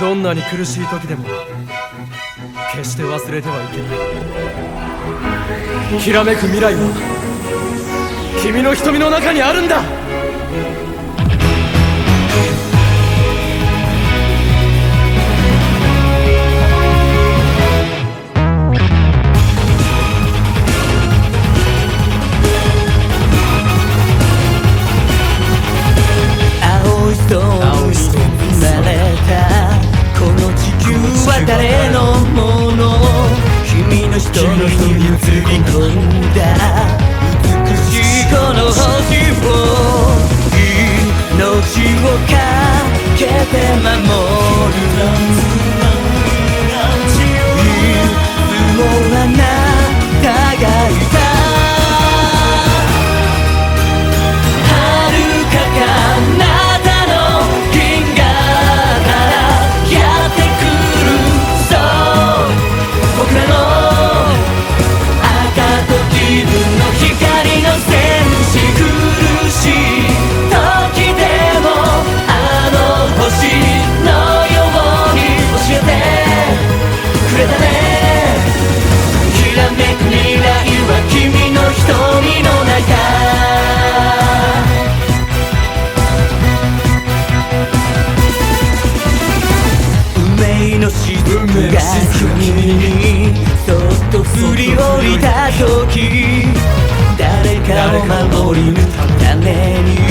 どんなに苦しい時でも決して忘れてはいけない。きらめく未来は君の瞳の中にあるんだ。君にそっと振り降りた時誰かを守りために